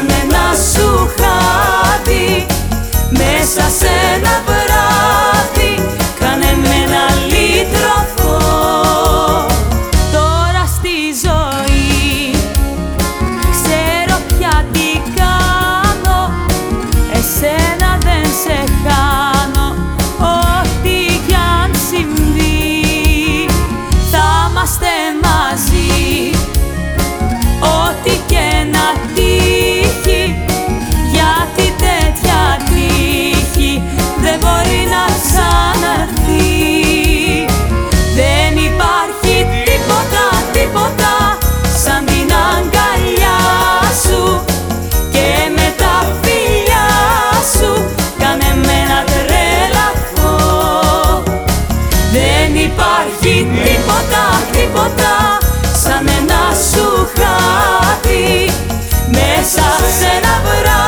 Σαν ένα σουχάτι μέσα σε ένα βράδυ υπάρχει τίποτα, τίποτα σαν ένα σου χάτι μέσα σε ένα βράδυ